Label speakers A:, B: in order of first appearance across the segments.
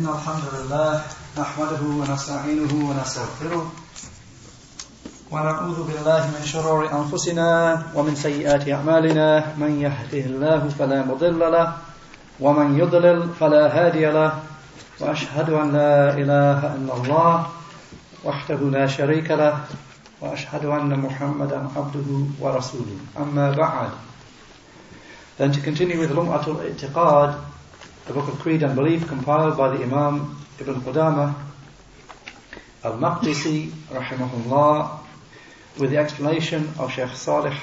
A: إن الحمد لله نحمده ونستعينه ونستغفره ونعوذ بالله من شرور أنفسنا ومن سيئات أعمالنا. من يهده الله فلا مضل له ومن يضلل فلا هادي له. وأشهد أن لا إله إلا الله وحده لا شريك له. وأشهد أن محمدا عبده ورسوله. أما بعد. Then to continue with Lum'atul I'tiqad, the book of Creed and Belief compiled by the Imam Ibn Qudama Al-Maqdisi rahimahullah with the explanation of Sheikh Salih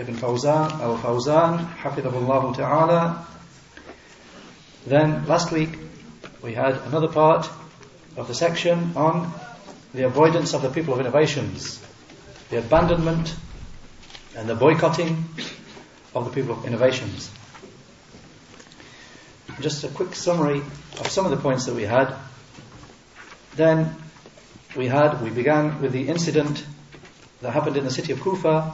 A: Ibn Fawzan Al-Fawzan hafidhahullah ta'ala then last week we had another part of the section on the avoidance of the people of innovations the abandonment and the boycotting of the people of innovations. Just a quick summary of some of the points that we had. Then we had, we began with the incident that happened in the city of Kufa.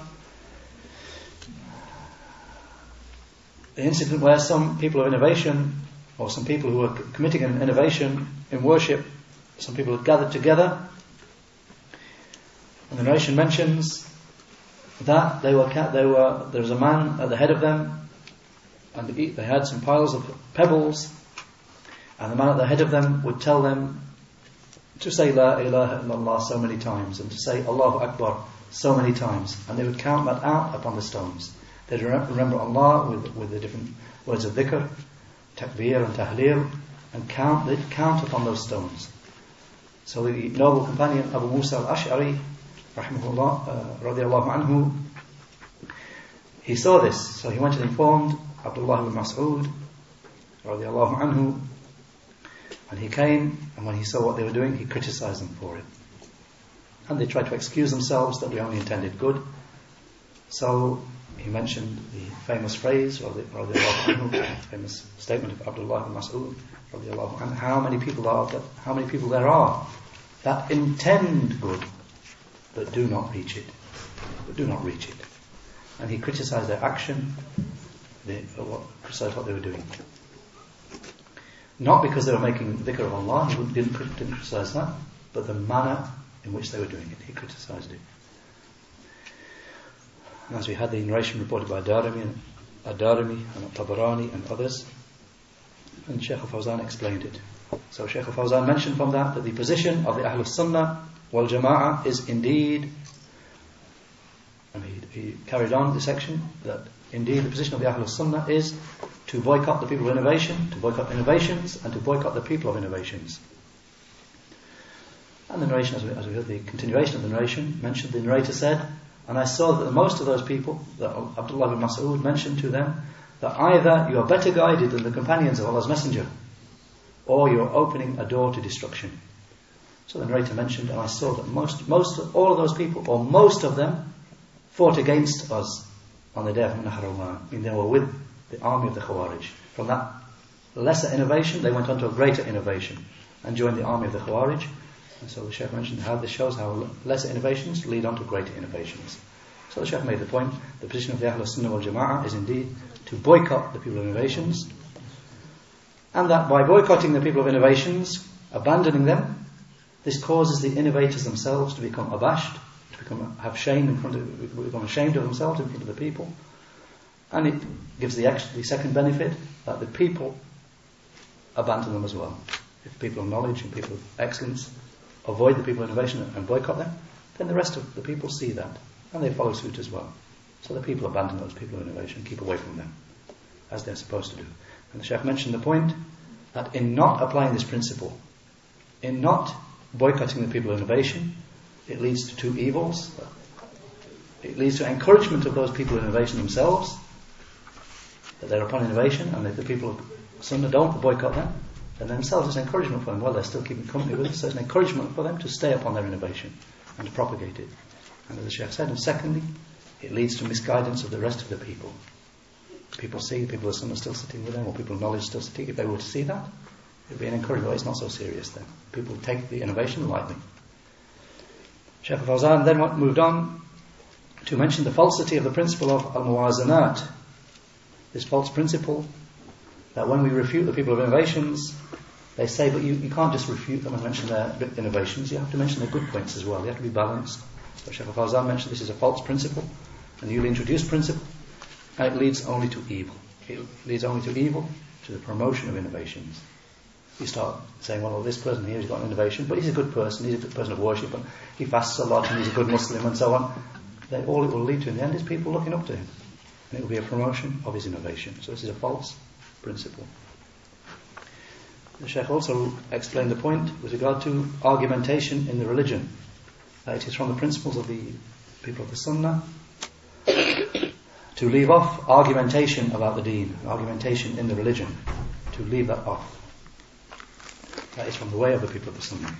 A: The incident where some people of innovation, or some people who were committing an innovation in worship, some people had gathered together. And the narration mentions that they were, they were, there was a man at the head of them, and they had some piles of pebbles, and the man at the head of them would tell them to say La ilaha illallah so many times, and to say Allahu Akbar so many times, and they would count that out upon the stones. They'd remember Allah with, with the different words of dhikr, takbir and tahleel, and count, they'd count upon those stones. So the noble companion Abu Musa al-Ash'ari rahimahullah, uh, anhu, he saw this, so he went and informed Abdullah ibn Mas'ud, radiallahu anhu, and he came, and when he saw what they were doing, he criticized them for it. And they tried to excuse themselves that we only intended good. So he mentioned the famous phrase, radiallahu anhu, famous statement of Abdullah ibn Mas'ud, anhu, how many people are, that, how many people there are that intend good but do not reach it. But do not reach it. And he criticized their action, they, what, they were doing. Not because they were making dhikr of Allah, he didn't, didn't criticize that, but the manner in which they were doing it, he criticized it. And as we had the narration reported by Darimi and Ad-Darimi and Tabarani and others, and Sheikh al-Fawzan explained it. So Sheikh al-Fawzan mentioned from that that the position of the Ahlul Sunnah wal Jama'ah is indeed, and he, he, carried on the section, that indeed the position of the Ahlul Sunnah is to boycott the people of innovation, to boycott innovations, and to boycott the people of innovations. And the narration, as we, as we heard the continuation of the narration, mentioned the narrator said, and I saw that most of those people, that Abdullah bin Mas'ud mentioned to them, that either you are better guided than the companions of Allah's Messenger, or you're opening a door to destruction. So the narrator mentioned, and I saw that most, most, all of those people, or most of them, fought against us on the day of. I mean, they were with the army of the Khawarij. From that lesser innovation, they went on to a greater innovation and joined the army of the Khawarij. And so the Sheikh mentioned how this shows how lesser innovations lead on to greater innovations. So the Sheikh made the point, the position of the Ahlul Sunnah wal Jama'ah is indeed to boycott the people of innovations, and that by boycotting the people of innovations, abandoning them, this causes the innovators themselves to become abashed, become have shame in front of, become ashamed of themselves in front of the people, and it gives the, the second benefit that the people abandon them as well. If people of knowledge and people of excellence avoid the people of innovation and boycott them, then the rest of the people see that and they follow suit as well. So the people abandon those people of innovation, keep away from them, as they're supposed to do. And the Sheikh mentioned the point that in not applying this principle, in not boycotting the people of innovation, it leads to two evils. It leads to encouragement of those people of innovation themselves, that they're upon innovation, and if the people of Sunnah don't boycott them, then themselves it's encouragement for them. Well, they're still keeping company with us, so it's an encouragement for them to stay upon their innovation and to propagate it. And as the Sheikh said, and secondly, it leads to misguidance of the rest of the people. People see people of Sunnah still sitting with them, or people of knowledge still sitting. If they were to see that, it would be an encouragement. It's not so serious then. People take the innovation lightly. Sheikh Fawzan then moved on to mention the falsity of the principle of al-muwazanat. This false principle that when we refute the people of innovations, they say, but you, you can't just refute them and mention their innovations, you have to mention their good points as well. You have to be balanced. So Sheikh Fawzan mentioned this is a false principle, a newly introduced principle, and it leads only to evil. It leads only to evil, to the promotion of innovations. You start saying, well, this person here has got an innovation, but he's a good person, he's a good person of worship, and he fasts a lot, and he's a good Muslim, and so on. All it will lead to in the end is people looking up to him. And it will be a promotion of his innovation. So this is a false principle. The Sheikh also explained the point with regard to argumentation in the religion. That it is from the principles of the people of the Sunnah to leave off argumentation about the deen, argumentation in the religion, to leave that off. That is from the way of the people of the Sunnah.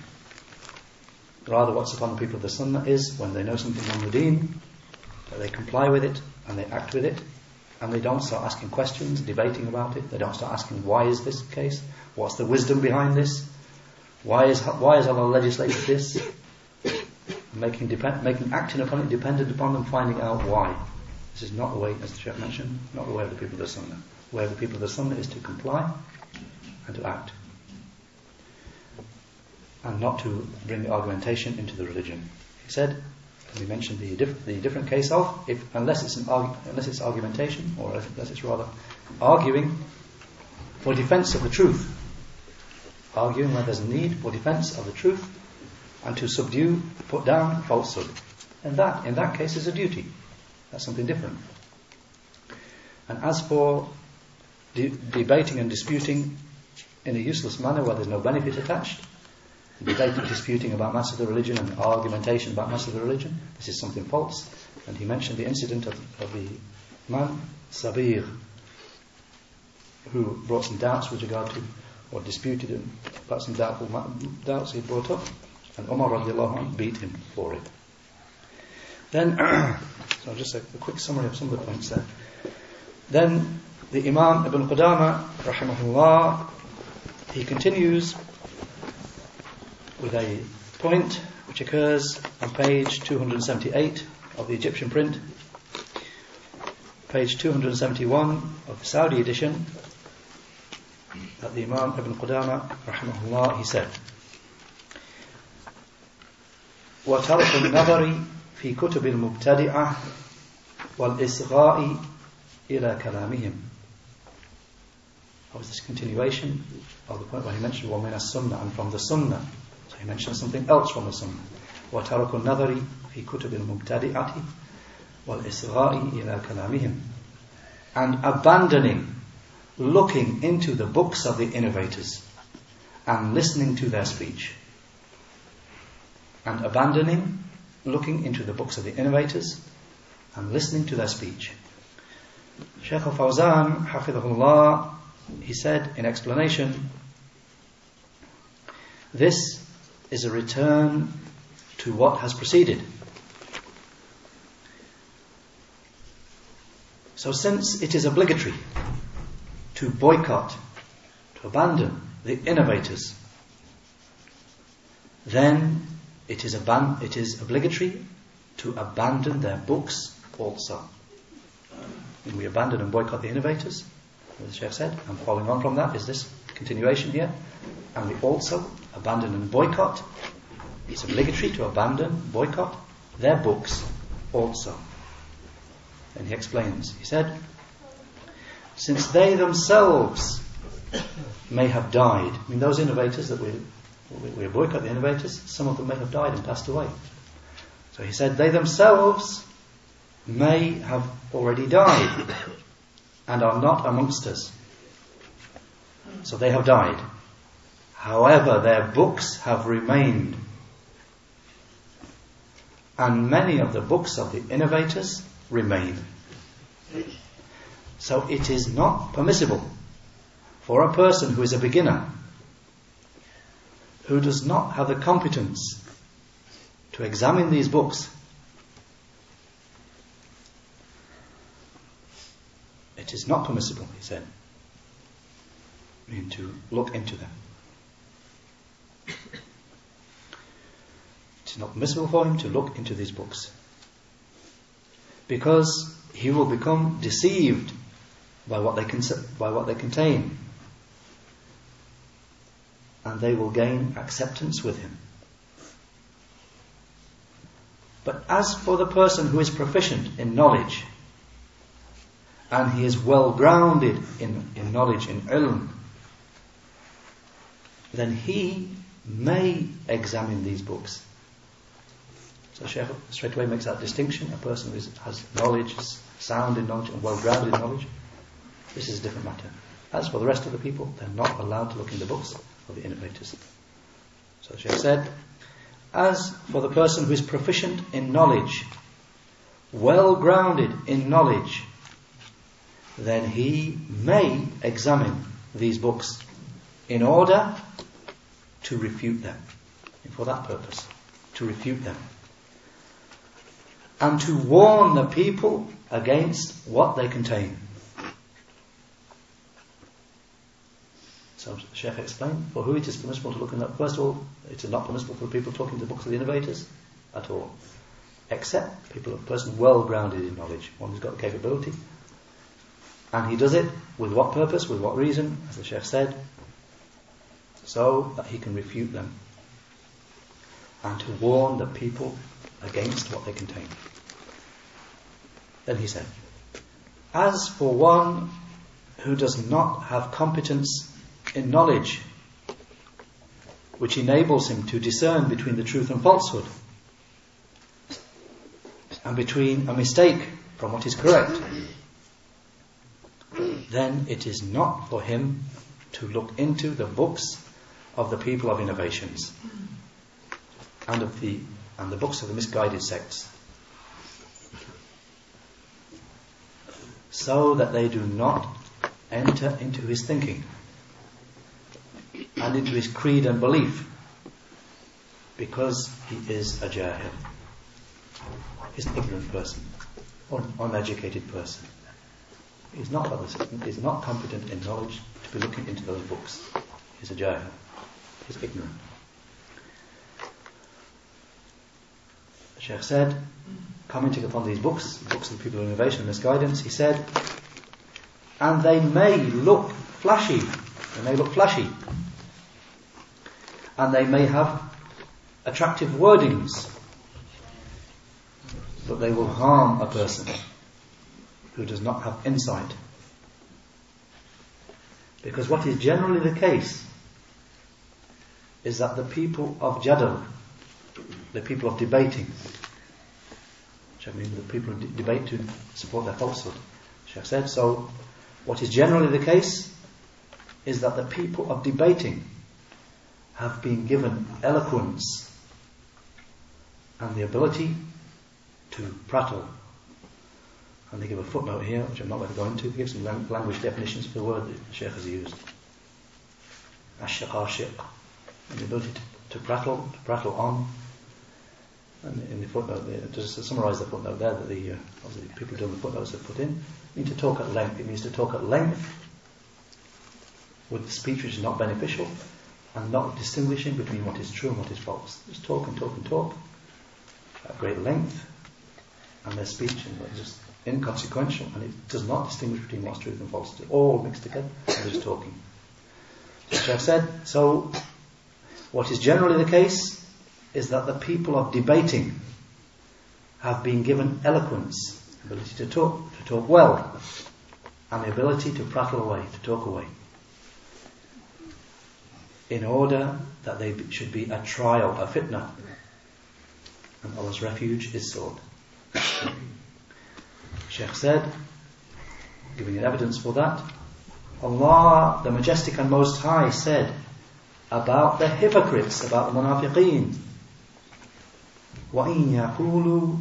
A: Rather, what's upon the people of the Sunnah is when they know something on the deen, that they comply with it and they act with it, and they don't start asking questions, debating about it. They don't start asking why is this the case? What's the wisdom behind this? Why is why has Allah legislated this? Making depend, making acting upon it dependent upon them finding out why. This is not the way, as the Sheikh mentioned, not the way of the people of the Sunnah. The way of the people of the Sunnah is to comply and to act. And not to bring the argumentation into the religion. He said, we mentioned the, diff- the different case of, if, unless, it's unless it's argumentation, or unless it's rather arguing for defense of the truth. Arguing where there's a need for defense of the truth and to subdue, put down falsehood. And that, in that case, is a duty. That's something different. And as for de- debating and disputing in a useless manner where there's no benefit attached, debating, disputing about matters of the religion and argumentation about matters of the religion, this is something false. And he mentioned the incident of, of the man, Sabigh, who brought some doubts with regard to, or disputed him about some doubtful doubts he brought up, and Umar beat him for it. Then, so just a, a, quick summary of some of the points there. Then the Imam Ibn Qudama, rahimahullah, he continues with a point which occurs on page 278 of the Egyptian print, page 271 of the Saudi edition, that the Imam Ibn Qudama, rahimahullah, he said, وترك النظر في كتب المبتدعة والإصغاء إلى كلامهم. That was this continuation of the point where he mentioned وَمِنَ السُنَّةِ and from the Sunnah. So he mentioned something else from the Sunnah. وترك النظر في كتب المبتدعة والإصغاء إلى كلامهم. And abandoning looking into the books of the innovators and listening to their speech. And abandoning looking into the books of the innovators and listening to their speech. Shaykh al-Fawzan, hafidhullah, he said in explanation, this is a return to what has preceded. So since it is obligatory to boycott, to abandon the innovators, then it is, aban- it is obligatory to abandon their books also. And we abandon and boycott the innovators, as the Sheikh said, and following on from that is this continuation here. And we also abandon and boycott, it's obligatory to abandon, boycott their books also. And he explains, he said, since they themselves may have died, I mean, those innovators that we, we boycott the innovators, some of them may have died and passed away. So he said, they themselves may have already died and are not amongst us. So they have died. However, their books have remained. And many of the books of the innovators remain. So it is not permissible for a person who is a beginner, who does not have the competence to examine these books, it is not permissible, he said, to look into them. It is not permissible for him to look into these books. Because he will become deceived by what they, by what they contain. and they will gain acceptance with him. But as for the person who is proficient in knowledge, and he is well grounded in, in knowledge, in ilm, then he may examine these books. So Shaykh straight away makes that distinction. A person who has knowledge, sound in knowledge, and well grounded in knowledge, this is a different matter. As for the rest of the people, they're not allowed to look in the books of the innovators. So Shaykh said, as for the person who is proficient in knowledge, well grounded in knowledge, then he may examine these books in order to refute them. For that purpose, to refute them. And to warn the people against what they contain. So the Sheikh explained, for who it is permissible to look in that. First of all, it is not permissible for people talking to the books of the innovators at all. Except people, a person well grounded in knowledge, one who's got the capability. And he does it with what purpose, with what reason, as the Sheikh said, so that he can refute them and to warn the people against what they contain. Then he said, As for one who does not have competence in knowledge which enables him to discern between the truth and falsehood and between a mistake from what is correct, then it is not for him to look into the books of the people of innovations and of the and the books of the misguided sects so that they do not enter into his thinking and into his creed and belief because he is a jahil. He's an ignorant person, an uneducated person. He's not, he's not competent in knowledge to be looking into those books. He's a jahil. He's ignorant. The Sheikh said, commenting upon these books, books of the people of innovation and misguidance, he said, and they may look flashy. They may look flashy and they may have attractive wordings, but they will harm a person who does not have insight. Because what is generally the case is that the people of jadal, the people of debating, I mean the people who debate to support their falsehood, Sheikh said, so what is generally the case is that the people of debating have been given eloquence and the ability to prattle. And they give a footnote here, which I'm not going to go into, they give some language definitions for the word that the Sheikh has used. Ashaq and the ability to, to prattle, to prattle on. In the footnote, there, just to summarise the footnote there, that the, uh, people doing the footnotes have put in, mean to talk at length. It means to talk at length with speech which is not beneficial and not distinguishing between what is true and what is false. Just talk and talk and talk at great length, and their speech is just inconsequential, and it does not distinguish between what's truth and false. It's all mixed together, and they're just talking. As I've said, so what is generally the case is that the people of debating have been given eloquence, ability to talk, to talk well, and the ability to prattle away, to talk away in order that they should be a trial, a fitna. And Allah's refuge is sought. Sheikh said, giving evidence for that, Allah, the Majestic and Most High, said about the hypocrites, about the munafiqeen, وَإِن يَقُولُوا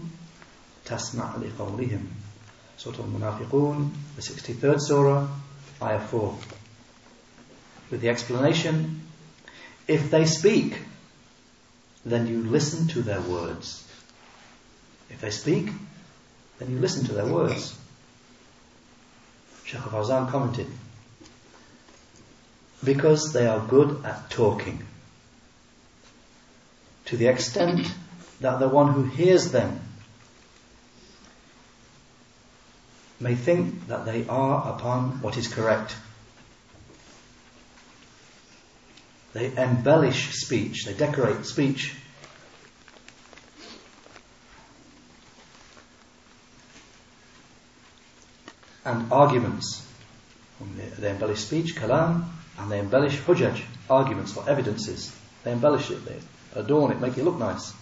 A: تَسْمَعْ لِقَوْلِهِمْ Surah Al-Munafiqun, the 63rd Surah, Ayah 4. With the explanation if they speak, then you listen to their words. If they speak, then you listen to their words. Shaykh Fawzan commented, because they are good at talking, to the extent that the one who hears them may think that they are upon what is correct. They embellish speech, they decorate speech. And arguments. They embellish speech, kalam, and they embellish hujaj, arguments or evidences. They embellish it, they adorn it, make it look nice.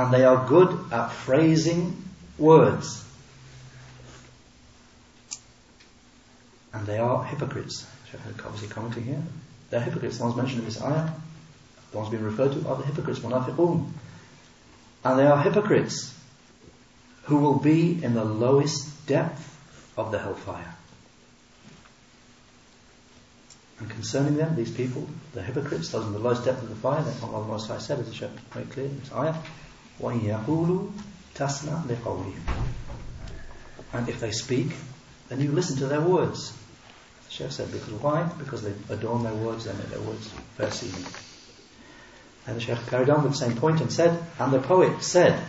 A: And they are good at phrasing words. And they are hypocrites. Obviously commenting here. They're hypocrites. The ones mentioned in this ayah, the ones being referred to are the hypocrites, munafiqun. And they are hypocrites who will be in the lowest depth of the hellfire. And concerning them, these people, the hypocrites, those in the lowest depth of the fire, what Allah Most High said, as the Shaykh made clear in this ayah, وَإِن يَقُولُوا تَسْمَعْ لِقَوْلِهِمْ And if they speak, then you listen to their words. The Shaykh said, because why? Because they adorn their words, they make their words fair seeming. And the Shaykh carried on with the same point and said, and the poet said,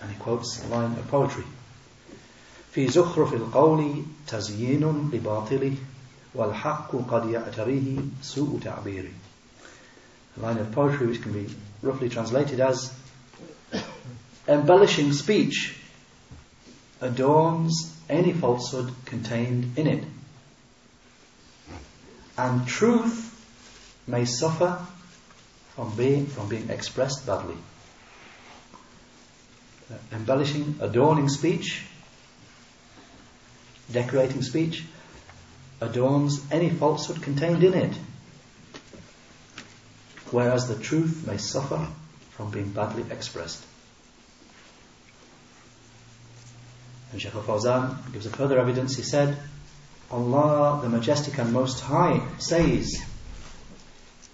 A: and he quotes a line of poetry, في زخرف القول تزيين لباطله والحق قد يعتريه سوء تعبيري a line of poetry which can be roughly translated as embellishing speech adorns any falsehood contained in it. And truth may suffer from being, from being expressed badly. Uh, embellishing adorning speech decorating speech adorns any falsehood contained in it, whereas the truth may suffer from being badly expressed. And Shaykh al-Fawzan gives a further evidence. He said, Allah, the Majestic and Most High, says,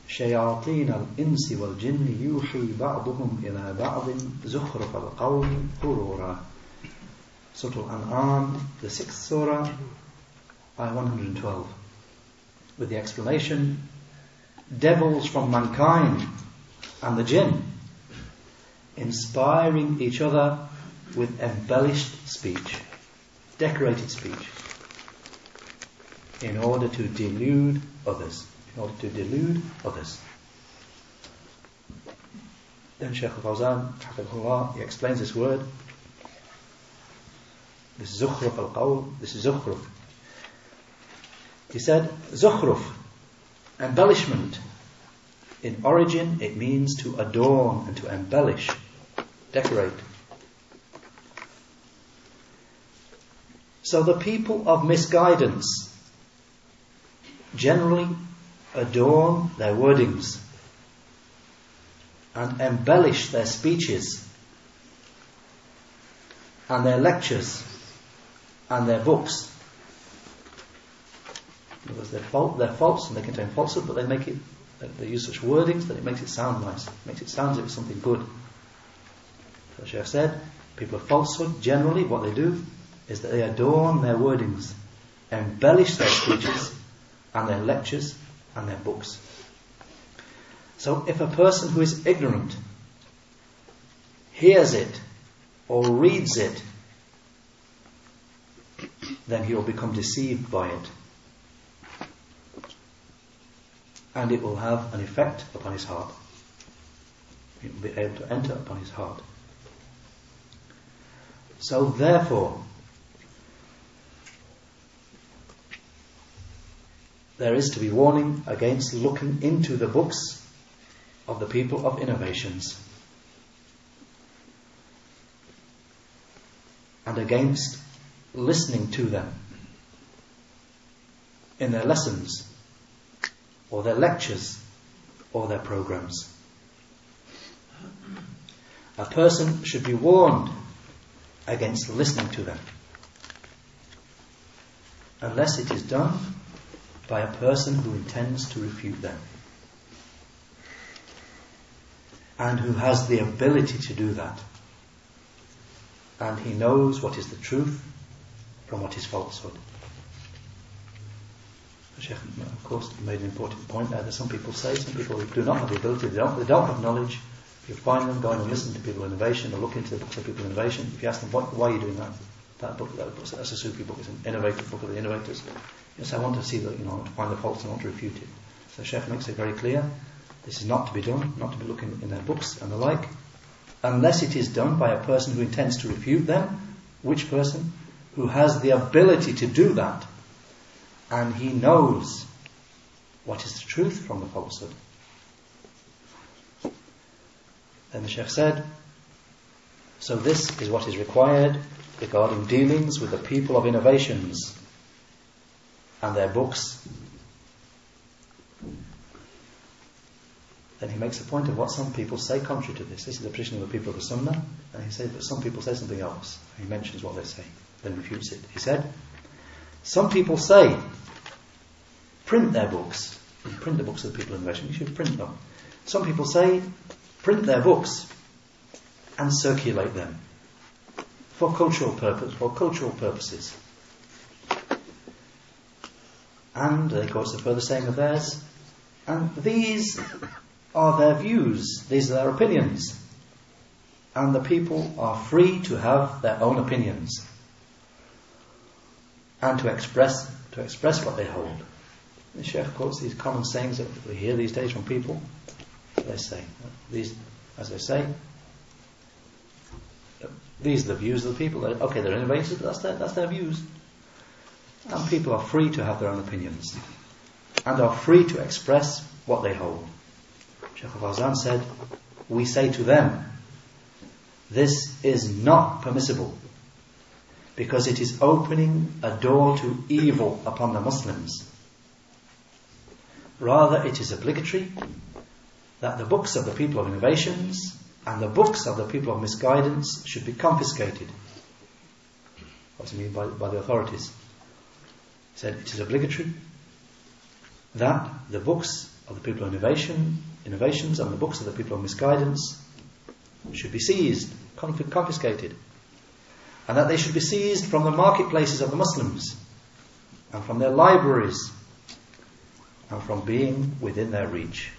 A: شياطين الإنس والجن يوحي بعضهم إلى بعض زخرف القول غرورا Surah Al-An'am, the sixth surah, ayah 112, with the explanation, devils from mankind and the jinn, inspiring each other with embellished speech, decorated speech, in order to delude others, in order to delude others. Then Shaykh al-Fawzan, he explains this word, this is Zukhruf al-Qawl, this is Zukhruf. He said, Zukhruf, embellishment. In origin, it means to adorn and to embellish, decorate. So the people of misguidance generally adorn their wordings and embellish their speeches and their lectures and their books. Because they're, fal- they're false and they contain falsehood, but they make it, they, use such wordings that it makes it sound nice, it makes it sound as if it's something good. So Sheikh said, people of falsehood, generally what they do is that they adorn their wordings, embellish their speeches and their lectures and their books. So if a person who is ignorant hears it or reads it then he will become deceived by it. And it will have an effect upon his heart. It will be able to enter upon his heart. So therefore, there is to be warning against looking into the books of the people of innovations and against listening to them in their lessons or their lectures or their programs. A person should be warned against listening to them unless it is done by a person who intends to refute them and who has the ability to do that and he knows what is the truth from what is falsehood. Sheikh, of course, made an important point there that some people say, some people do not have the ability, they don't, they don't have knowledge. You find them going and listen to people innovation or look into the books of people innovation. If you ask them, why, why are you doing that? That book, that book, that's a Sufi book, it's an innovative book of the innovators. Yes, I want to see that, you know, to find the faults and want to refute it. So Sheikh makes it very clear, this is not to be done, not to be looking in their books and the like, unless it is done by a person who intends to refute them. Which person? Who has the ability to do that, and he knows what is the truth from the falsehood. Then the Sheikh said, so this is what is required regarding dealings with the people of innovations and their books. Then he makes a point of what some people say contrary to this. This is the position of the people of the Sunnah, and he says that some people say something else. He mentions what they say, then refutes it. He said, Some people say, print their books. Print the books of the people of innovation. You should print them. Some people say, print their books and circulate them for cultural purpose, for cultural purposes. And they quote the further saying of theirs, and these are their views, these are their opinions. And the people are free to have their own opinions and to express to express what they hold. The Sheikh quotes these common sayings that we hear these days from people. They say these, as they say, these are the views of the people. Okay, they're innovators, that's their, that's their views. And people are free to have their own opinions and are free to express what they hold. Sheikh Al-Fawzan said, we say to them, this is not permissible because it is opening a door to evil upon the Muslims. Rather, it is obligatory that the books of the people of innovations and the books of the people of misguidance should be confiscated. What does he mean by, by the authorities? Said it is obligatory that the books of the people of innovation, innovations and the books of the people of misguidance should be seized, confiscated, and that they should be seized from the marketplaces of the Muslims and from their libraries and from being within their reach.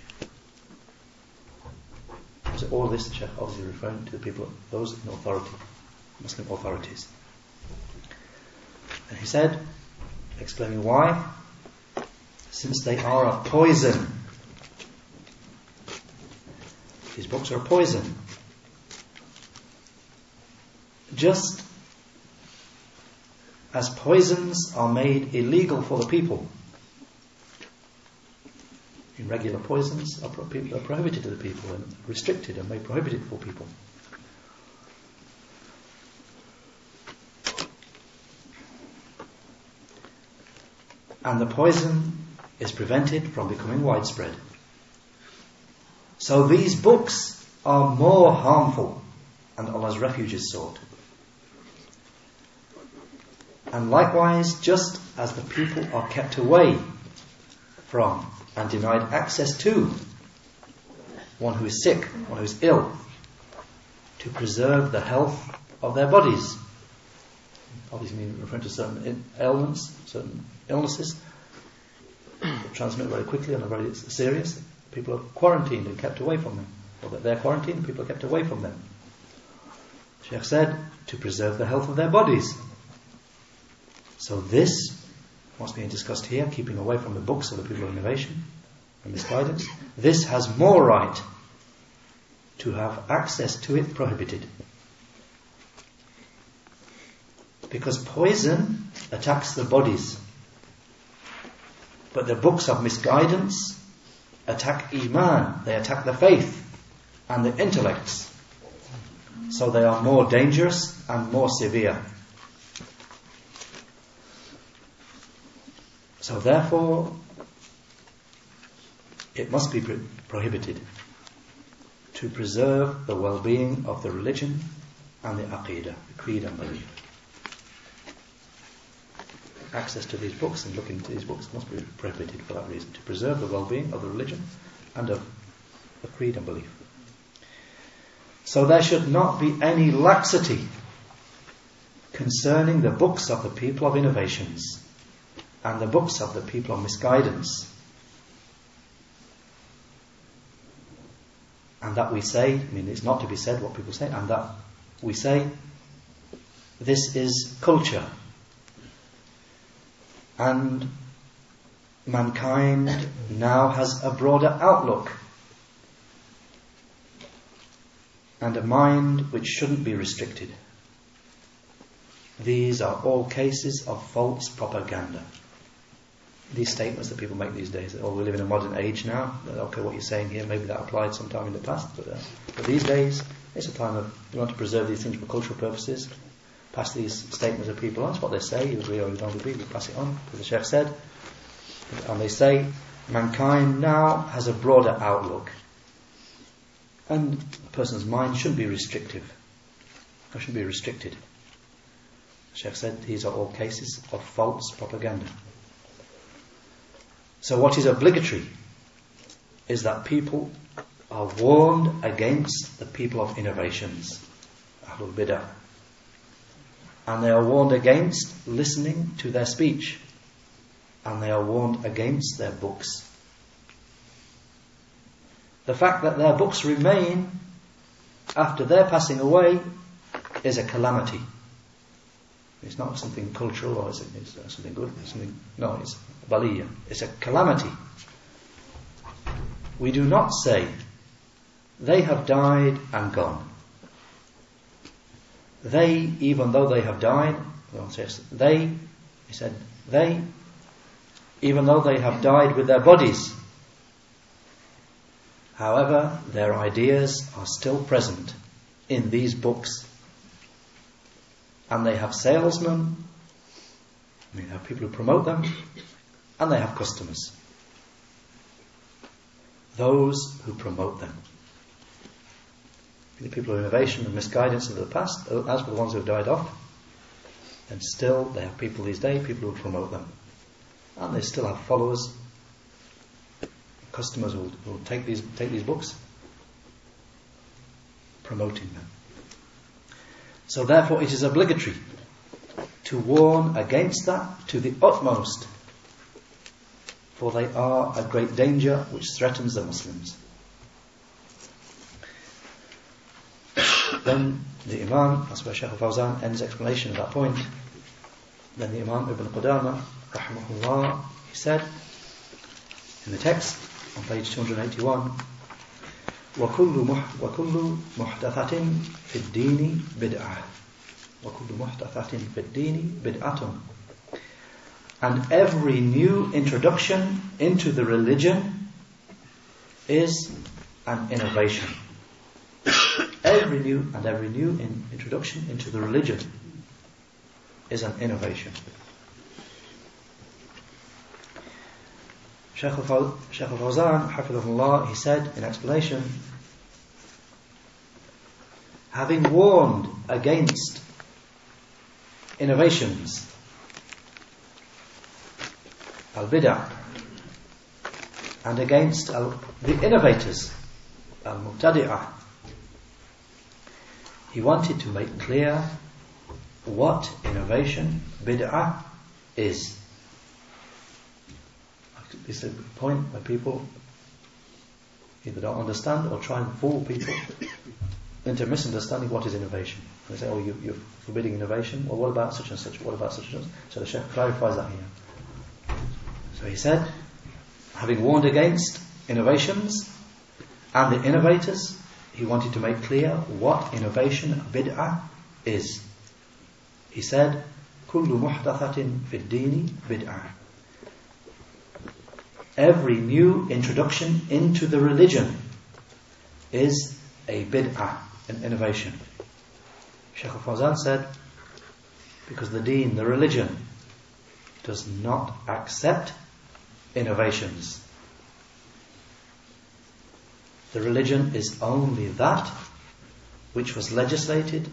A: So all this Sheikh obviously referring to the people, those in authority, Muslim authorities. And he said, explaining why, since they are a poison. These books are a poison. Just as poisons are made illegal for the people in regular poisons are, pro- are prohibited to the people and restricted and made prohibited for people. And the poison is prevented from becoming widespread. So these books are more harmful and Allah's refuge is sought. And likewise, just as the people are kept away from and denied access to one who is sick, one who is ill, to preserve the health of their bodies. Obviously, referring to certain ailments, certain illnesses transmit very quickly and are very serious. People are quarantined and kept away from them. Or that they're quarantined, people are kept away from them. Sheikh said, to preserve the health of their bodies. So this what's being discussed here, keeping away from the books of the people of innovation and misguidance, this has more right to have access to it prohibited. Because poison attacks the bodies, but the books of misguidance attack Iman, they attack the faith and the intellects. So they are more dangerous and more severe. So therefore, it must be prohibited to preserve the well-being of the religion and the aqidah, the creed and belief. Access to these books and looking into these books must be prohibited for that reason, to preserve the well-being of the religion and of the creed and belief. So there should not be any laxity concerning the books of the people of innovations and the books of the people of misguidance. And that we say, I mean, it's not to be said what people say, and that we say, this is culture. And mankind now has a broader outlook and a mind which shouldn't be restricted. These are all cases of false propaganda. These statements that people make these days, oh, we live in a modern age now. Okay, what you're saying here, maybe that applied sometime in the past, but, uh, but these days, it's a time of, you want to preserve these things for cultural purposes, pass these statements of people on. That's what they say. You agree or you don't agree, we pass it on, as the Sheikh said. And they say, mankind now has a broader outlook. And a person's mind shouldn't be restrictive. It shouldn't be restricted. The Sheikh said these are all cases of false propaganda. So what is obligatory is that people are warned against the people of innovations, Ahlul Bidah. And they are warned against listening to their speech. And they are warned against their books. The fact that their books remain after their passing away is a calamity. It's not something cultural or is it it's something good. It's something no, it's baliya. It's a calamity. We do not say they have died and gone. They, even though they have died, they, he said, they, even though they have died with their bodies, however, their ideas are still present in these books. And they have salesmen, I mean, they have people who promote them, and they have customers. Those who promote them the people of innovation and misguidance of the past, as for the ones who have died off, and still they have people these days, people who promote them. And they still have followers, customers who will, take these take these books, promoting them. So therefore it is obligatory to warn against that to the utmost, for they are a great danger which threatens the Muslims. Then the Imam, that's where Shaykh al-Fawzan ends explanation of that point. Then the Imam Ibn Qudama, rahimahullah, he said in the text on page 281, وكل مح وكل محدثة في الدين بدعة وكل محدثة في الدين بدعة and every new introduction into the religion is an innovation every new and every new in introduction into the religion is an innovation. Shaykh al-Fawzan, Hafidhullah, he said in explanation, having warned against innovations, al-bid'ah, and against al- the innovators, al-mubtadi'ah, he wanted to make clear what innovation, bid'ah, is. It's a point where people either don't understand or try and fool people into misunderstanding what is innovation. They say, oh, you, are forbidding innovation. Well, what about such and such? What about such and such? So the Sheikh clarifies that here. So he said, having warned against innovations and the innovators, he wanted to make clear what innovation, bid'ah, is. He said, كل محدثة في الدين بدعة. Every new introduction into the religion is a bid'ah, an innovation. Sheikh al-Fawzan said, because the deen, the religion, does not accept innovations. The religion is only that which was legislated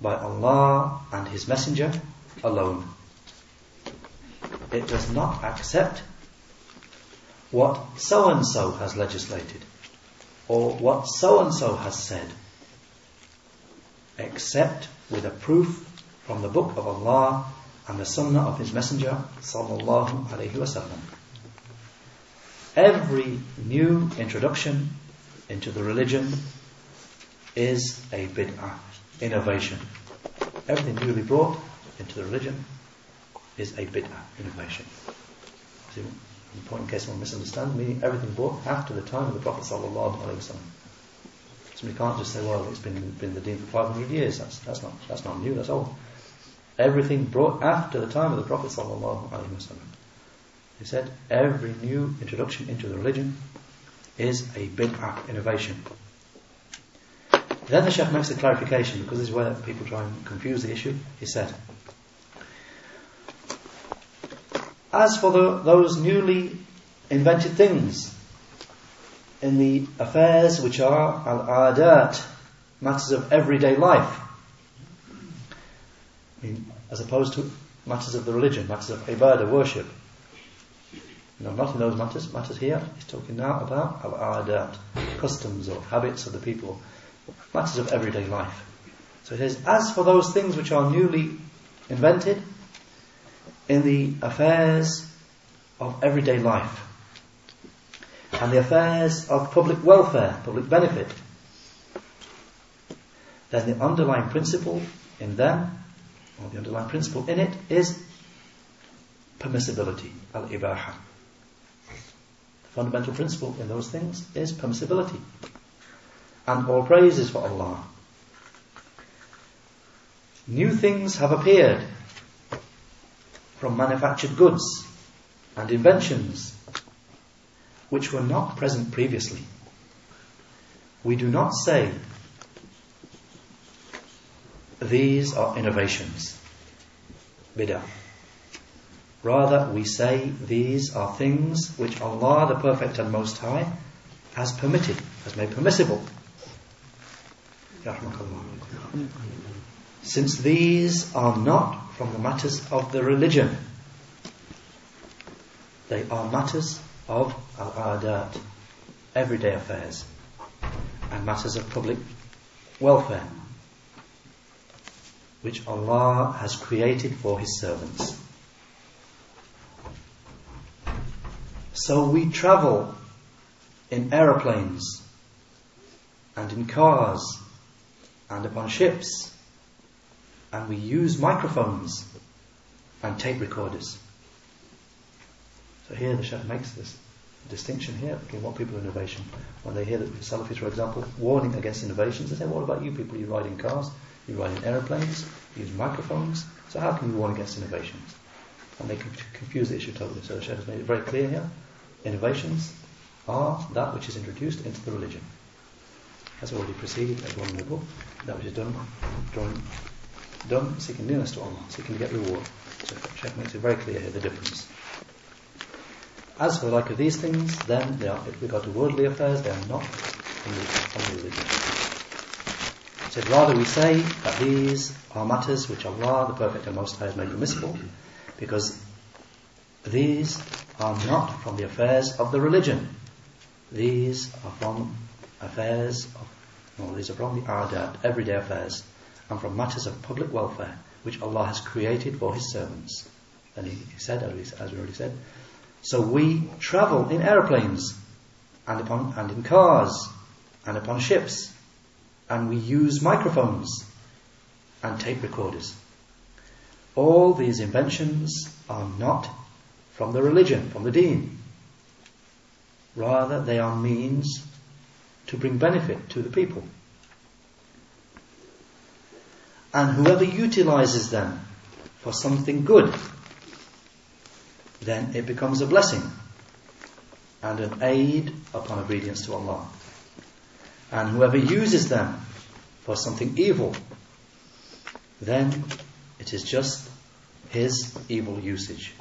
A: by Allah and His Messenger alone. It does not accept what so and so has legislated or what so and so has said, except with a proof from the Book of Allah and the Sunnah of His Messenger sallallahu alaihi wasallam. Every new introduction into the religion is a bid'ah, innovation. Everything newly brought into the religion is a bid'ah, innovation. See, important in case someone misunderstands, meaning everything brought after the time of the Prophet sallallahu alaihi wasallam. So we can't just say, well, it's been been the deen for 500 years. That's that's not that's not new. That's old. Everything brought after the time of the Prophet sallallahu alaihi wasallam. He said every new introduction into the religion is a bid'ah innovation. Then the Sheikh makes a clarification because this is where people try and confuse the issue. He said, As for the, those newly invented things in the affairs which are al-adat, matters of everyday life, I mean, as opposed to matters of the religion, matters of ibadah, worship. No, not in those matters. Matters here, he's talking now about al-adat, customs or habits of the people, matters of everyday life. So it says, as for those things which are newly invented in the affairs of everyday life and the affairs of public welfare, public benefit, then the underlying principle in them, or the underlying principle in it, is permissibility, al-ibaha. Fundamental principle in those things is permissibility. And all praise is for Allah. New things have appeared from manufactured goods and inventions which were not present previously. We do not say these are innovations, bid'ah. Rather, we say these are things which Allah, the Perfect and Most High, has permitted, has made permissible. Since these are not from the matters of the religion, they are matters of al-adat, everyday affairs, and matters of public welfare, which Allah has created for His servants. So we travel in aeroplanes and in cars and upon ships and we use microphones and tape recorders. So here the Sheikh makes this distinction here between what people innovation. When they hear that the Salafis, for example, warning against innovations, they say, what about you people? You ride in cars, you ride in aeroplanes, you use microphones, so how can you warn against innovations? And they confuse the issue totally. So the Sheikh has made it very clear here. Innovations are that which is introduced into the religion. Has already preceded, as one in the book, that which is done, drawing done seeking nearness to Allah, seeking to get reward. So Sheikh makes it very clear here the difference. As for the like of these things, then they are, with regard to worldly affairs, they are not from the religion. So rather we say that these are matters which Allah, the Perfect and Most High, has made permissible, because these are not from the affairs of the religion. These are from affairs of, no, these are from the adat, everyday affairs and from matters of public welfare which Allah has created for His servants. And He, he said, as we already said, so we travel in aeroplanes and upon and in cars and upon ships, and we use microphones and tape recorders. All these inventions are not from the religion, from the deen. Rather, they are means to bring benefit to the people. And whoever utilizes them for something good, then it becomes a blessing and an aid upon obedience to Allah. And whoever uses them for something evil, then it is just his evil usage.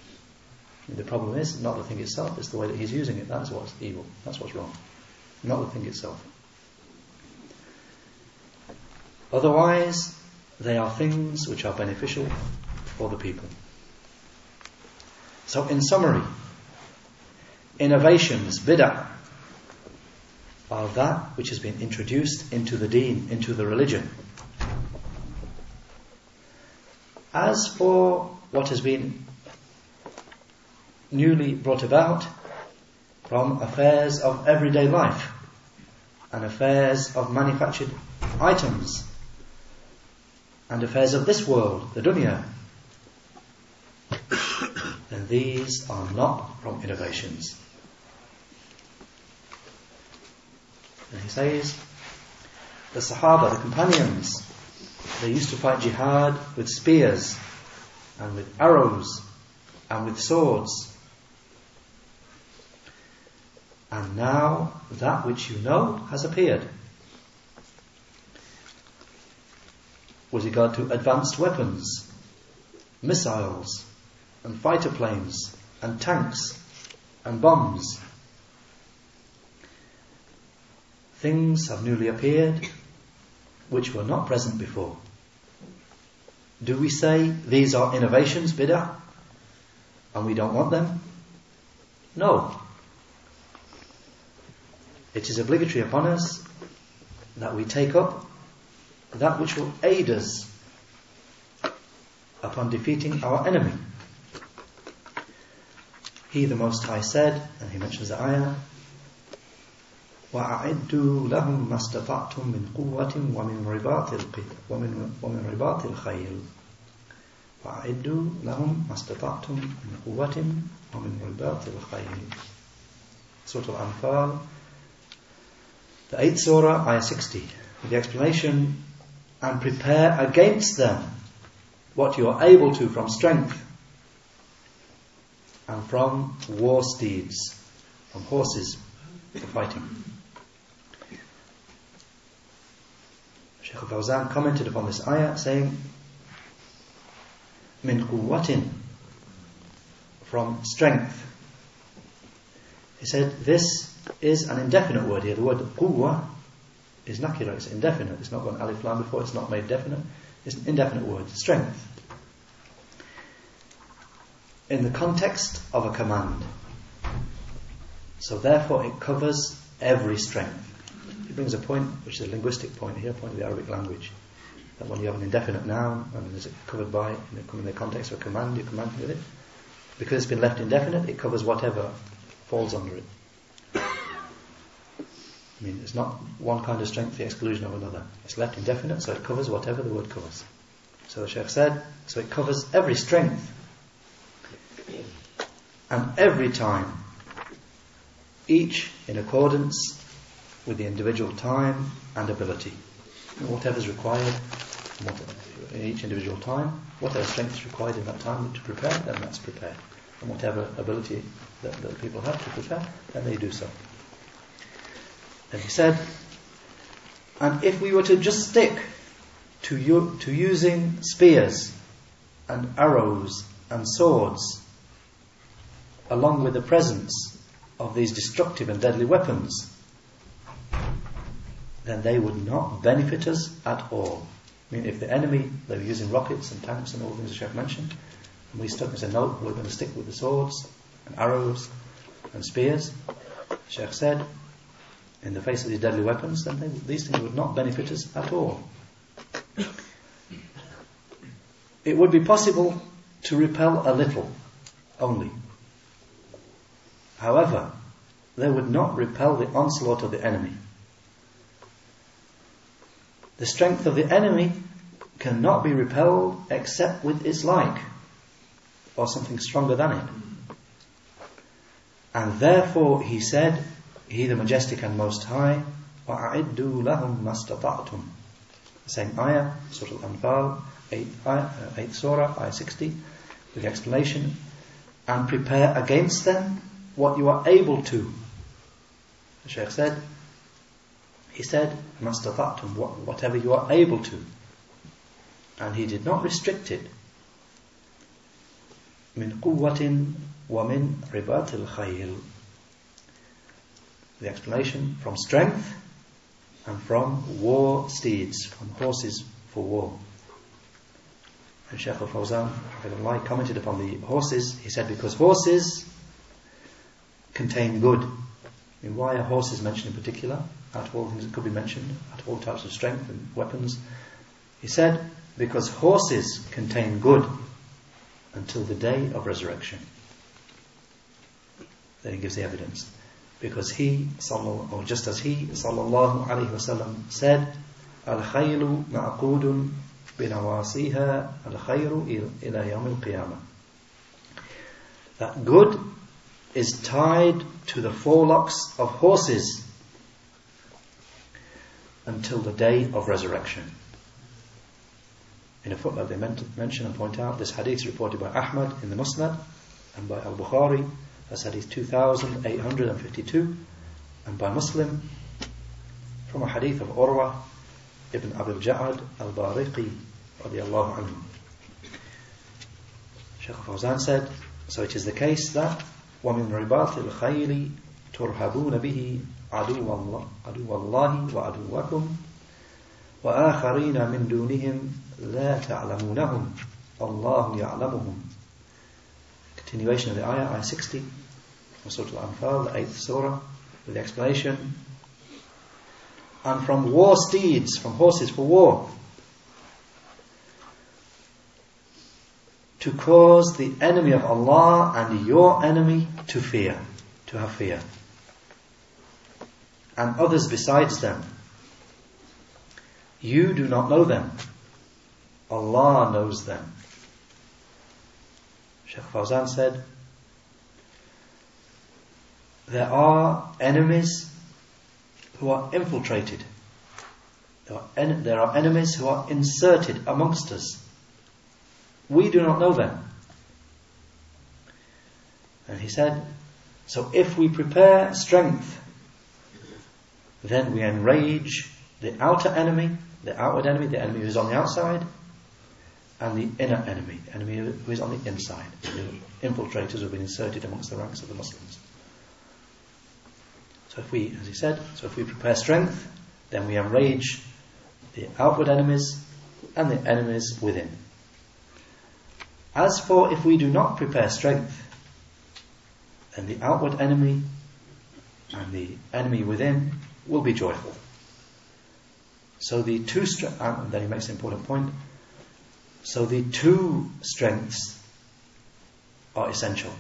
A: The problem is not the thing itself, it's the way that he's using it. That's what's evil. That's what's wrong. Not the thing itself. Otherwise, they are things which are beneficial for the people. So, in summary, innovations, bid'ah, are that which has been introduced into the deen, into the religion. As for what has been newly brought about from affairs of everyday life and affairs of manufactured items and affairs of this world, the dunya. then these are not from innovations. And he says, the Sahaba, the companions, they used to fight jihad with spears and with arrows and with swords. And now that which you know has appeared. With regard to advanced weapons, missiles, and fighter planes, and tanks, and bombs. Things have newly appeared which were not present before. Do we say these are innovations, bid'ah, and we don't want them? No. It is obligatory upon us that we take up that which will aid us upon defeating our enemy. He, the Most High, said, and he mentions the ayah, وأعدوا لهم ما استطعتم من قوة ومن رباط ومن ومن رباط الخيل وأعدوا لهم ما استطعتم من قوة ومن رباط الخيل Surah Al-Anfal the 8th surah ayah 60 with the explanation and prepare against them what you are able to from strength and from war steeds from horses for fighting Shaykh al-Fawzan commented upon this ayah saying, min quwwatin, from strength. He said, this is an indefinite word here. The word quwwa is nakira, it's indefinite. It's not got an alif lam before, it's not made definite. It's an indefinite word, strength. In the context of a command. So therefore it covers every strength. It brings a point, which is a linguistic point here, a point of the Arabic language. That when you have an indefinite noun, and is covered by, in the context of a command, you command with it. Because it's been left indefinite, it covers whatever falls under it. I mean, it's not one kind of strength the exclusion of another. It's left indefinite, so it covers whatever the word covers. So the Sheikh said, so it covers every strength. And every time, each in accordance with the individual time and ability. Whatever is required in each individual time, whatever strength is required in that time to prepare, then that's prepared. And whatever ability that, that people have to prepare, then they do so. And he said, and if we were to just stick to, u- to using spears and arrows and swords, along with the presence of these destructive and deadly weapons, then they would not benefit us at all. I mean, if the enemy, they were using rockets and tanks and all the things the Sheikh mentioned, and we stuck and said, no, we're going to stick with the swords and arrows and spears, Sheikh said, in the face of these deadly weapons, then they, these things would not benefit us at all. It would be possible to repel a little only. However, they would not repel the onslaught of the enemy. The strength of the enemy cannot be repelled except with its like, or something stronger than it. And therefore he said, He the Majestic and Most High, وَأَعِدُّوا لَهُمْ مَسْتَطَعْتُمْ Same ayah, Surah Al-Anfal, 8th, ayah, 8th uh, Surah, ayah 60, with the explanation, and prepare against them what you are able to. The Shaykh said, he said, Mastata'tum, whatever you are able to. And he did not restrict it. Min quwwatin wa min ribatil khayl. the explanation from strength and from war steeds, from horses for war. And Shaykh al-Fawzan commented upon the horses. He said, because horses contain good. I mean, why are horses mentioned in particular? out of all things that could be mentioned, out of all types of strength and weapons. He said, because horses contain good until the day of resurrection. Then he gives the evidence. Because he, or just as he, sallallahu alayhi wasallam, said, Al-khaylu ma'qudun binawasiha al-khayru ila yawm al-qiyamah. that good is tied to the forelocks of horses until the day of resurrection. In a footnote, they mention and point out this hadith reported by Ahmad in the Musnad and by Al Bukhari as hadith 2852 and by Muslim from a hadith of Urwa ibn Abil Ja'ad al Bariqi radiallahu anhu. Shaykh Fawzan said, so it is the case that ومن رباط الخيل ترهبون به عدو الله, عدو الله وعدوكم وآخرين من دونهم لا تعلمونهم الله يعلمهم Continuation of the ayah, ayah 60 from Surah Al-Anfal, the 8th surah, with the explanation. And from war steeds, from horses for war, to cause the enemy of Allah and your enemy to fear, to have fear. And others besides them. You do not know them. Allah knows them. Sheikh Fawzan said, there are enemies who are infiltrated. There are, en- there are enemies who are inserted amongst us we do not know them. And he said, so if we prepare strength, then we enrage the outer enemy, the outward enemy, the enemy who is on the outside, and the inner enemy, the enemy who is on the inside, the infiltrators who have been inserted amongst the ranks of the Muslims. So if we, as he said, so if we prepare strength, then we enrage the outward enemies and the enemies within. As for if we do not prepare strength, then the outward enemy and the enemy within will be joyful. So the two strengths, and then he makes an important point. So the two strengths are essential.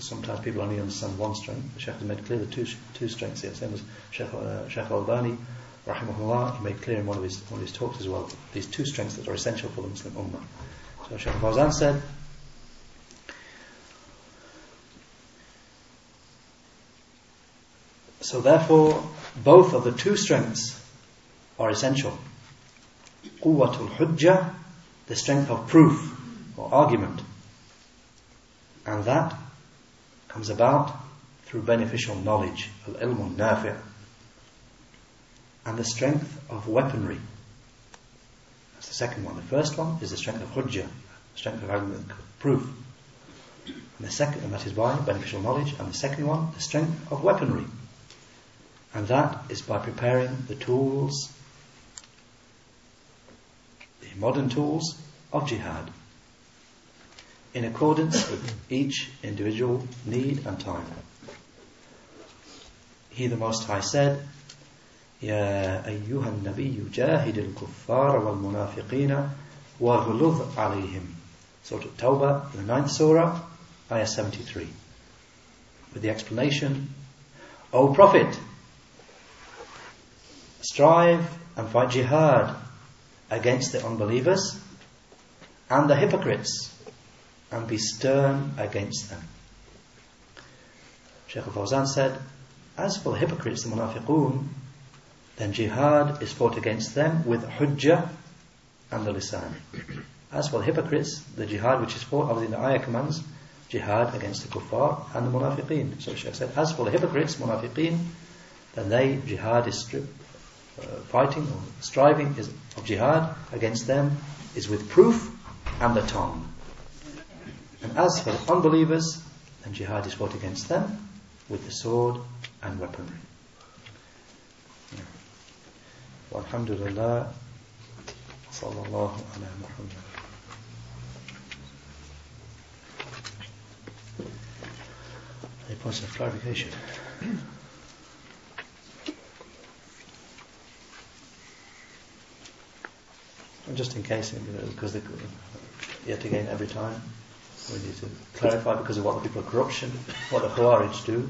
A: Because sometimes people only understand one strength. The Sheikh has made clear the two, two strengths here. Same as Sheikh, uh, Sheikh Albani, rahimahullah, he made clear in one of his, one of his talks as well. These two strengths that are essential for the Muslim Ummah. So Shaykh Fawzan said, So therefore, both of the two strengths are essential. Quwwatul hujjah, the strength of proof or argument. And that comes about through beneficial knowledge, al-ilmun nafi' and the strength of weaponry, that's the second one. The first one is the strength of hujjah, strength of proof. And the second, and that is by beneficial knowledge. And the second one, the strength of weaponry. And that is by preparing the tools, the modern tools of jihad, in accordance with each individual need and time. He the Most High said, يا أيها النبي جاهد الكفار والمنافقين واغلظ عليهم Surah Tawbah, the ninth surah, ayah 73. With the explanation, O Prophet, strive and fight jihad against the unbelievers and the hypocrites and be stern against them. Shaykh al-Fawzan said, as for the hypocrites, the munafiqun, then jihad is fought against them with hujjah and the lisan. As for the hypocrites, the jihad which is fought, obviously the ayah commands jihad against the kuffar and the munafiqeen. So Shaykh said, as for the hypocrites, munafiqeen, then they, jihad is stri- uh, fighting or striving is, of jihad against them is with proof and the tongue. And as for the unbelievers, then jihad is fought against them with the sword and weaponry. والحمد لله صلى الله على محمد Any points of clarification? just in case, because they, yet again, every time we need to clarify because of what the people of corruption, what the Khawarij do,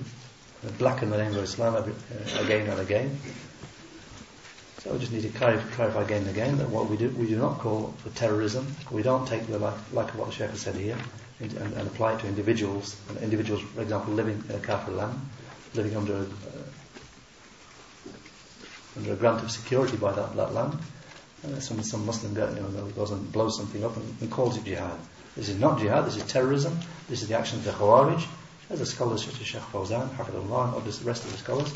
A: blacken the name of Islam uh, again and again. So we just need to clarify, again and again that what we do, we do not call for terrorism. We don't take the like, like what the Sheikh has said here. and, and, apply it to individuals. Individuals, for example, living in a kafir land, living under a, uh, under a grant of security by that, that land. Uh, some, some Muslim you know, goes and blows something up and, and, calls it jihad. This is not jihad, this is terrorism, this is the action of the Khawarij. As the scholars such as Sheikh Fawzan, Hafidullah, and the rest of the scholars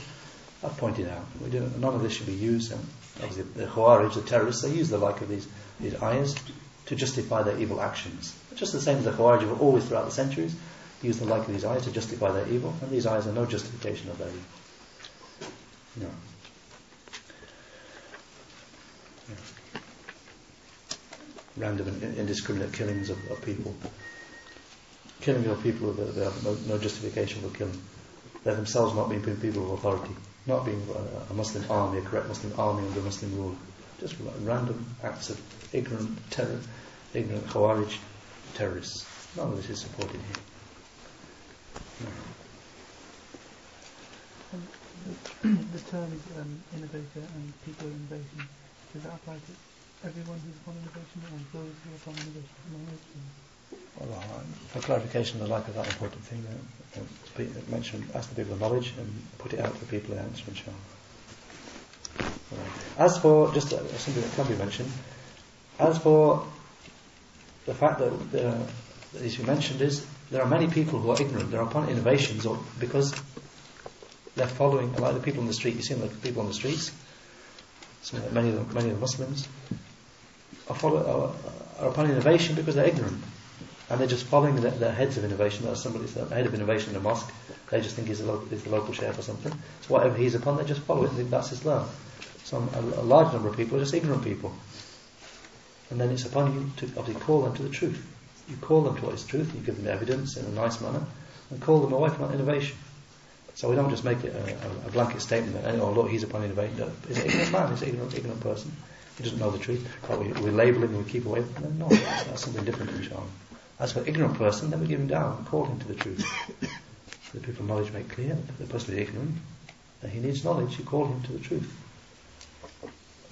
A: have pointed out. We none of this should be used. And obviously, the Khawarij, the terrorists, they use the like of these, these ayahs to justify their evil actions. Just the same as the Khawarij have always throughout the centuries used the like of these ayahs to justify their evil, and these ayahs are no justification of their evil. No. Random and indiscriminate killings of, of people. Killing of people, they have no, no justification for killing. They're themselves not being people of authority, not being a, Muslim army, a correct Muslim army under Muslim rule. Just random acts of ignorant terror, ignorant Khawarij terrorists. None of this is supported here. No.
B: Um, the term is um, innovator and people innovation. Does that apply to everyone who's upon innovation and those who are upon innovation?
A: Well, uh, for clarification, the like of that important thing, uh, uh, mention, ask the people of knowledge and put it out for people to answer, inshallah. As for, just uh, something that can be mentioned, as for the fact that the, as you mentioned is there are many people who are ignorant. They're upon innovations or because they're following like the people on the street. You see the people on the streets. So many of the, many of the Muslims are, follow, are, are upon innovation because they're ignorant. And they're just following the, the heads of innovation. There's somebody, the head of innovation in a mosque. They just think he's the, local, he's the local sheikh or something. So whatever he's upon, they just follow it and think that's Islam. Some a, a large number of people are just ignorant people. And then it's upon you to obviously call them to the truth. You call them to what is truth, you give them evidence in a nice manner, and call them away from innovation. So we don't just make it a, a, a blanket statement that, oh look, he's upon innovation. No, he's an ignorant man, he's an ignorant, ignorant person. He doesn't know the truth. But we, we label him and we keep away from him. No, that's, that's something different, inshallah. As for ignorant person, then we give him down and call him to the truth. the people of knowledge make clear that the person is ignorant, that he needs knowledge, you call him to the truth.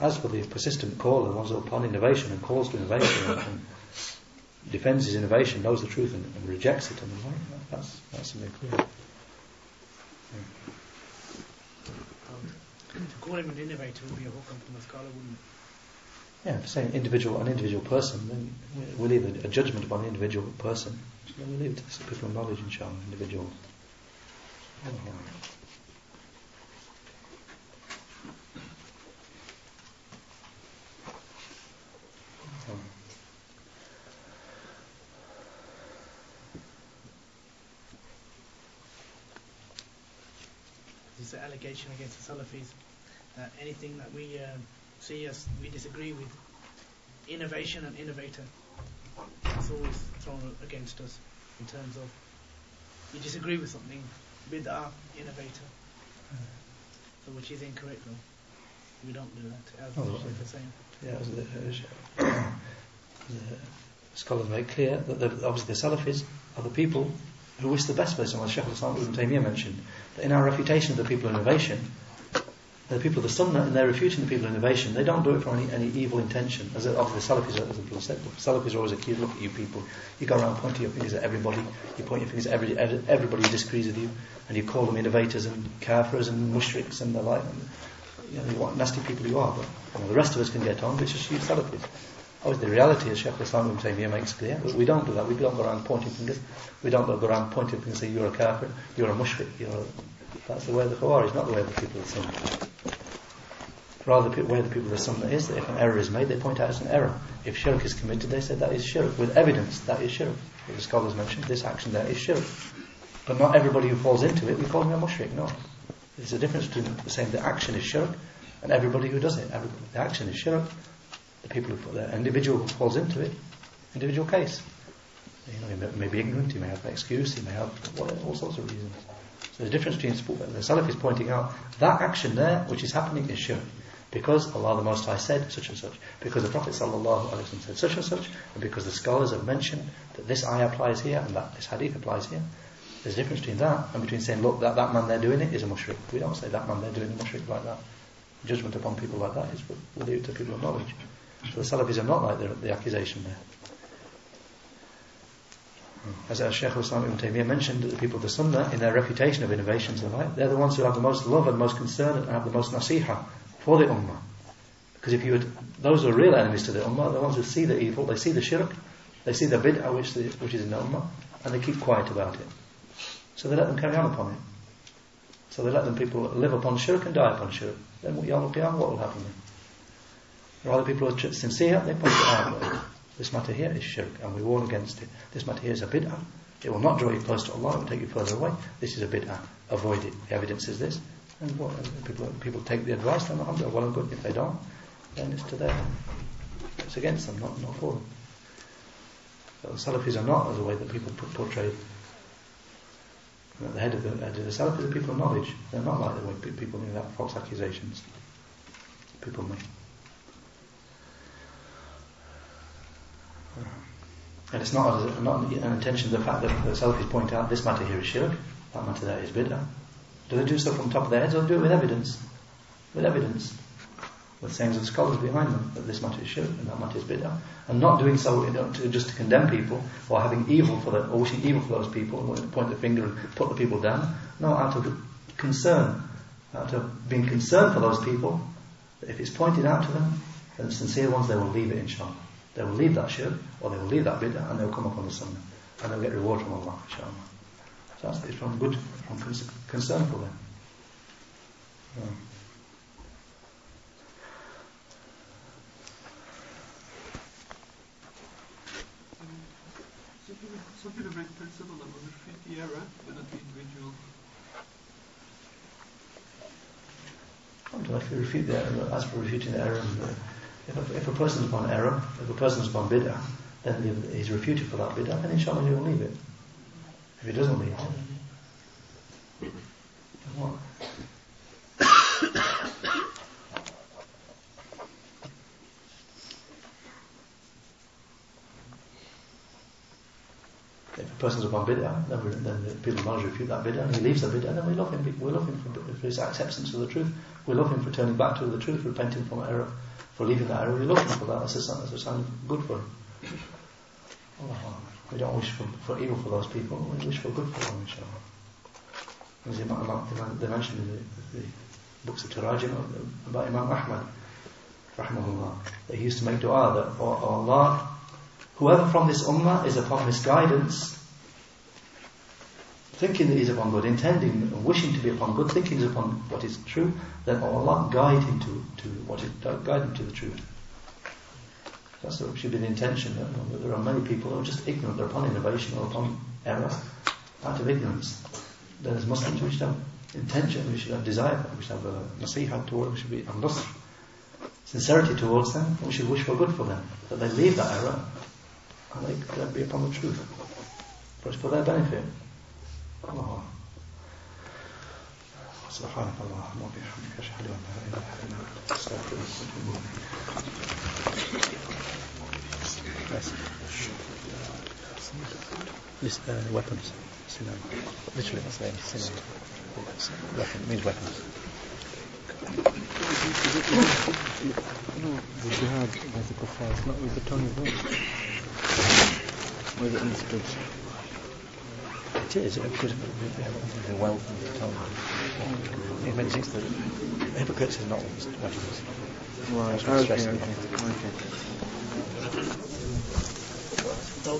A: As for the persistent caller, the one who's upon innovation and calls to innovation and, and defends his innovation, knows the truth and, and rejects it, and like, that's, that's something clear.
C: Um, to call him an innovator would be a hukam from a scholar, wouldn't it?
A: Yeah, saying individual, an individual person, then we leave a, a judgment upon an individual person. So then we leave it to people of knowledge, inshallah, individuals.
C: There's an allegation against the Salafis that anything that we um, see yes, we disagree with, innovation and innovator, it's always thrown against us in terms of we disagree with something, with our innovator. So which is incorrect though. We don't do that, as oh, the saying.
A: Yeah, as the, uh, the scholars make clear that the, obviously the Salafis are the people who wish the best for Islam. As Shaykh al-Islam Ibn Taymiyyah mentioned, that in our refutation of the people of innovation, the people of the Sunnah, and they're refuting the people of innovation, they don't do it for any, any evil intention. As obviously the Salafis, as the Salafis are always accused, look at you people, you go around pointing your fingers at everybody, you point your fingers at every, everybody who disagrees with you, and you call them innovators and kafirs and mushriks and the like. And, you know, what nasty people you are, but you know, the rest of us can get on, but it's just you Salafis. Obviously, the reality is Sheikh Islam Ibn Taymiyyah makes clear, but we don't do that. We don't go around pointing fingers. We don't go around pointing fingers and say, you're a kafir, you're a mushrik, you're a... That's the way of the Khawarij, not the way of the people of the Sunnah. Rather, the way the people of Sunnah is that if an error is made, they point out as an error. If shirk is committed, they say that is shirk. With evidence, that is shirk. As the scholars mentioned, this action there is shirk. But not everybody who falls into it, we call him a mushrik, no. There's a difference between saying the action is shirk and everybody who does it. Everybody, the action is shirk the people who, the individual who falls into it, individual case. You know, he may, may be ignorant, he may have an excuse, he may have all sorts of reasons. So the difference between the Salaf is pointing out that action there, which is happening, is shirk. Because Allah the Most High said such and such, because the Prophet said such and such, and because the scholars have mentioned that this ayah applies here and that this hadith applies here. There's a difference between that and between saying, look, that, that man they're doing it is a mushrik. We don't say that man they're doing a mushrik like that. Judgment upon people like that is we'll leave to people of knowledge. So the Salafis are not like the, the accusation there. As our Shaykh Islam Ibn Taymiyyah mentioned, the people of the Sunnah, in their reputation of innovations and the like, they're the ones who have the most love and most concern and have the most nasiha for the Ummah. Because if you would, those who are real enemies to the Ummah the ones who see the evil, they see the shirk, they see the bid'ah which, the, which is in the Ummah, and they keep quiet about it. So they let them carry on upon it. So they let them people live upon shirk and die upon shirk. Then al what will happen then? Rather people who are sincere, they point it out. This matter here is shirk, and we warn against it. This matter here is a bid'ah. It will not draw you close to Allah, it will take you further away. This is a bid'ah. Avoid it. The evidence is this. And what, people, people take the advice, then alhamdulillah, well and good. If they don't, then it's to them. It's against them, not, not for them. So the Salafis are not as the way that people portray the head of the, head of the Salafis are people of knowledge. They're not like the way people make that false accusations. People make. And it's not, not an intention the fact that the Salafis point out this matter here is shirk, that matter there is bid'ah. Do they do so from top of their heads or do it with evidence? With evidence. With sayings of scholars behind them that this matter is shirk and that matter is bid'ah. And not doing so to, just to condemn people or having evil for the, or wishing evil for those people, or point the finger and put the people down. No, out of concern, out of being concerned for those people, if it's pointed out to them, then the sincere ones, they will leave it inshallah. They will leave that shirk, or they will leave that bid'ah, and they will come upon the sunnah. And they'll get reward from Allah, inshallah. So that's it's from good, from concern for them. Um, yeah.
D: Some people make principle refute the error, but not the individual.
A: If you refute the error, as for refuting the error, if a, if a person is upon error, if a person is upon bid'ah, then he's refuted for that bid'ah, then inshallah he will leave it. If he doesn't leave it? If a person's upon bid'ah, then, then the people acknowledge refute that bid'ah, and he leaves the bid'ah, then we love him. We love him for, his acceptance of the truth. We love him for turning back to the truth, repenting from error for leaving that area. We're looking for that. That's a, that's a sign good for them. We don't wish for, for evil for those people. We wish for good for them, inshallah. As Imam, they mentioned in the, the books of Tarajim about Imam Ahmad, rahmahullah, that he used to make dua that, oh, oh Allah, whoever from this ummah is upon misguidance, thinking that he's upon good, intending, wishing to be upon good, thinking he's upon what is true, then Allah guide him to, to what is, guide him to the truth. That's what should be the intention. That there are many people who are just ignorant, they're upon innovation or upon error, out of ignorance. Then as Muslims we should have intention, we should have desire, we should have a nasiha towards, we should be a sincerity towards them, we should wish for good for them, that they leave that error and they, they be upon the truth. For it's for their benefit. الله سبحانك اللهم وبحمدك أشهد أن لا إله إلا أنت أستغفرك Yes. This, uh, weapons. Literally, that's the name. Synonym. Weapon means weapons.
B: No, the jihad as a kufar not with the tongue of God. With it.
A: It is, because the wealth of the tongue. It means hypocrites are not weapons.
B: Right, okay, okay, okay. Então,